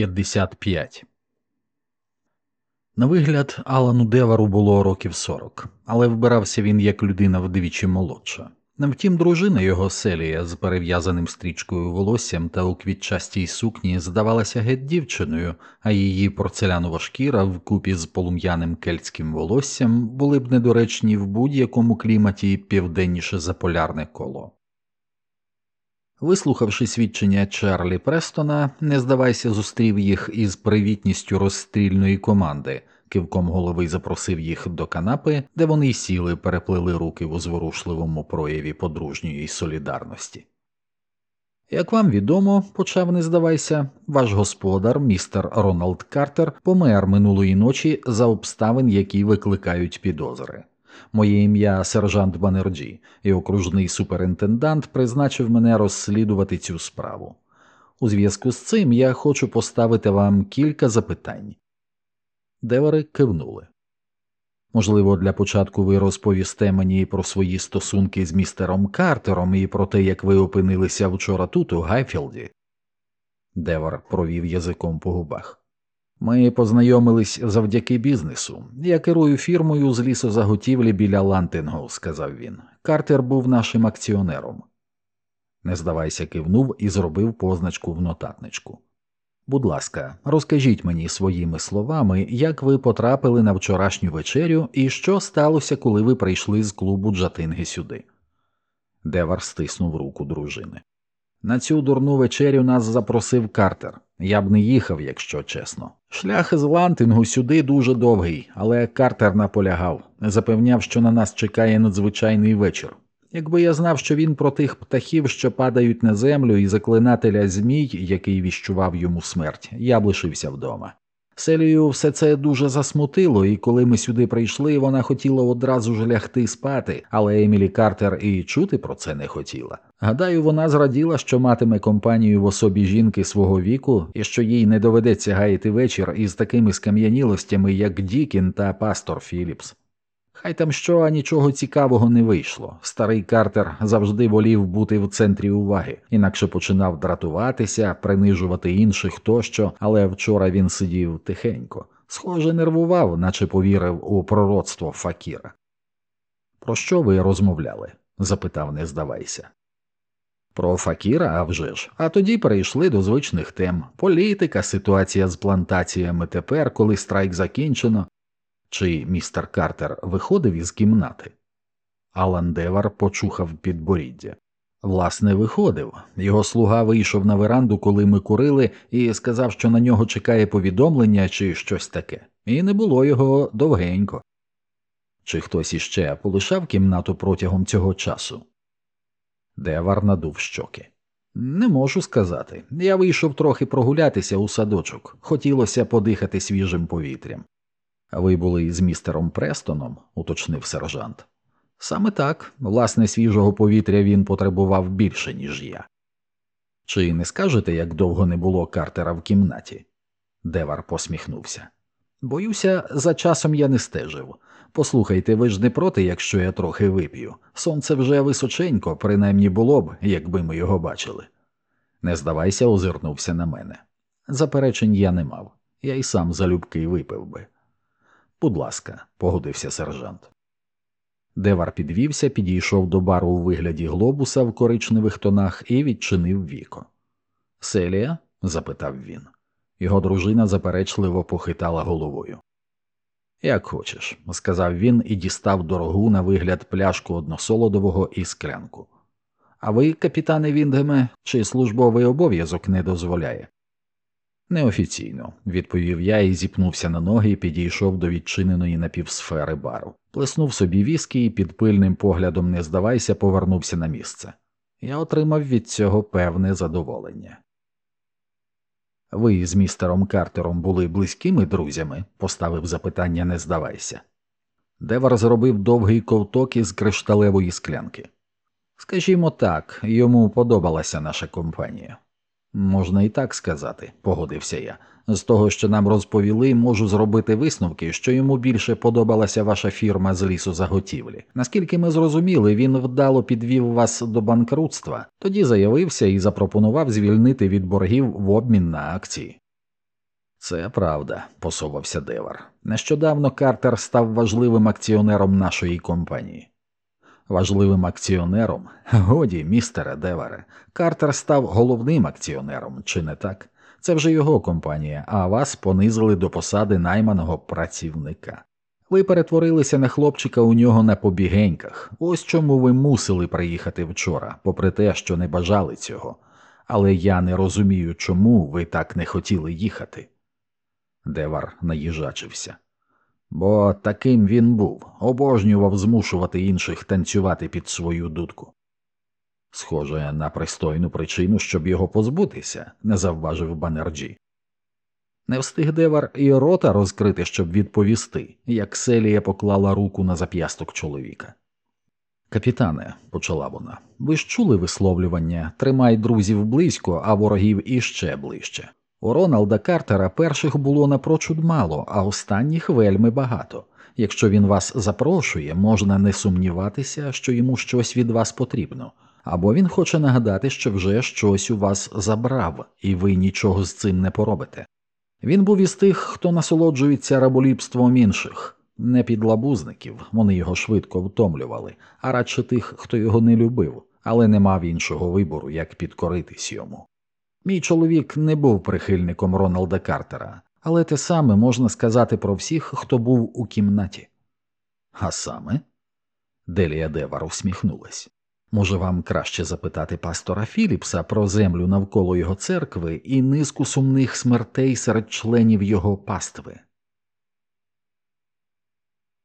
55 На вигляд, Алану Девару було років 40, але вбирався він як людина вдвічі молодша. Втім, дружина його селія з перев'язаним стрічкою волоссям та у квітчастій сукні здавалася геть дівчиною, а її порцелянова шкіра вкупі з полум'яним кельтським волоссям були б недоречні в будь-якому кліматі південніше за полярне коло. Вислухавши свідчення Чарлі Престона, не здавайся, зустрів їх із привітністю розстрільної команди, кивком голови запросив їх до канапи, де вони й сіли, переплели руки у зворушливому прояві подружньої солідарності. Як вам відомо, почав Не-здавайся, ваш господар, містер Роналд Картер, помер минулої ночі за обставин, які викликають підозри. Моє ім'я сержант Банерджі, і окружний суперінтендант призначив мене розслідувати цю справу. У зв'язку з цим я хочу поставити вам кілька запитань. Девари кивнули. Можливо, для початку ви розповісте мені про свої стосунки з містером Картером і про те, як ви опинилися вчора тут, у Гайфілді. Девар провів язиком по губах. Ми познайомились завдяки бізнесу. Я керую фірмою з лісозаготівлі біля Лантингу, сказав він. Картер був нашим акціонером. Не здавайся, кивнув і зробив позначку в нотатничку. Будь ласка, розкажіть мені своїми словами, як ви потрапили на вчорашню вечерю і що сталося, коли ви прийшли з клубу Джатинги сюди. Девар стиснув руку дружини. На цю дурну вечерю нас запросив Картер. Я б не їхав, якщо чесно. Шлях із Лантингу сюди дуже довгий, але Картер наполягав, запевняв, що на нас чекає надзвичайний вечір. Якби я знав, що він про тих птахів, що падають на землю, і заклинателя Змій, який віщував йому смерть, я б лишився вдома. Селію все це дуже засмутило, і коли ми сюди прийшли, вона хотіла одразу ж лягти спати, але Емілі Картер і чути про це не хотіла. Гадаю, вона зраділа, що матиме компанію в особі жінки свого віку і що їй не доведеться гаяти вечір із такими скам'янілостями, як Дікін та пастор Філіпс. Хай там що, нічого цікавого не вийшло. Старий Картер завжди волів бути в центрі уваги, інакше починав дратуватися, принижувати інших тощо, але вчора він сидів тихенько, схоже, нервував, наче повірив у пророцтво Факіра. Про що ви розмовляли? запитав, не здавайся. Про Факіра, а вже ж, а тоді перейшли до звичних тем політика, ситуація з плантаціями тепер, коли страйк закінчено, чи містер Картер виходив із кімнати? Алан Девар почухав підборіддя. Власне, виходив. Його слуга вийшов на веранду, коли ми курили, і сказав, що на нього чекає повідомлення чи щось таке, і не було його довгенько. Чи хтось іще полишав кімнату протягом цього часу? Девар надув щоки. Не можу сказати. Я вийшов трохи прогулятися у садочок, хотілося подихати свіжим повітрям. Ви були з містером Престоном, уточнив сержант. Саме так, власне, свіжого повітря він потребував більше, ніж я. Чи не скажете, як довго не було Картера в кімнаті? Девар посміхнувся. Боюся, за часом я не стежив. Послухайте, ви ж не проти, якщо я трохи вип'ю. Сонце вже височенько, принаймні було б, якби ми його бачили. Не здавайся, озирнувся на мене. Заперечень я не мав, я й сам залюбки випив би. Будь ласка, погодився сержант. Девар підвівся, підійшов до бару у вигляді глобуса в коричневих тонах і відчинив віко. Селія? запитав він. Його дружина заперечливо похитала головою. Як хочеш, сказав він і дістав дорогу на вигляд пляшку односолодового і склянку. А ви, капітане Віндгеме, чи службовий обов'язок не дозволяє? Неофіційно, відповів я і зіпнувся на ноги і підійшов до відчиненої напівсфери бару. Плеснув собі віскі і під пильним поглядом не здавайся, повернувся на місце. Я отримав від цього певне задоволення. Ви з містером Картером були близькими друзями? поставив запитання, не здавайся. Девар зробив довгий ковток із кришталевої склянки. Скажімо так, йому подобалася наша компанія. Можна і так сказати, погодився я. З того, що нам розповіли, можу зробити висновки, що йому більше подобалася ваша фірма з лісозаготівлі. Наскільки ми зрозуміли, він вдало підвів вас до банкрутства, тоді заявився і запропонував звільнити від боргів в обмін на акції. Це правда, посовався Девар. Нещодавно Картер став важливим акціонером нашої компанії. Важливим акціонером? Годі, містере Деваре, Картер став головним акціонером, чи не так? Це вже його компанія, а вас понизили до посади найманого працівника. Ви перетворилися на хлопчика у нього на побігеньках. Ось чому ви мусили приїхати вчора, попри те, що не бажали цього. Але я не розумію, чому ви так не хотіли їхати. Девар наїжачився. Бо таким він був, обожнював змушувати інших танцювати під свою дудку. Схоже на пристойну причину, щоб його позбутися, завважив Банерджі. Не встиг Девар і рота розкрити, щоб відповісти, як Селія поклала руку на зап'ясток чоловіка. Капітане, почала вона, ви ж чули висловлювання тримай друзів близько, а ворогів іще ближче. У Роналда Картера перших було напрочуд мало, а останніх вельми багато. Якщо він вас запрошує, можна не сумніватися, що йому щось від вас потрібно, або він хоче нагадати, що вже щось у вас забрав, і ви нічого з цим не поробите. Він був із тих, хто насолоджується раболіпством інших, не підлабузників, вони його швидко втомлювали, а радше тих, хто його не любив, але не мав іншого вибору, як підкоритись йому. Мій чоловік не був прихильником Роналда Картера, але те саме можна сказати про всіх, хто був у кімнаті. А саме? Делія Девар усміхнулась. Може, вам краще запитати пастора Філіпса про землю навколо його церкви і низку сумних смертей серед членів його пастви.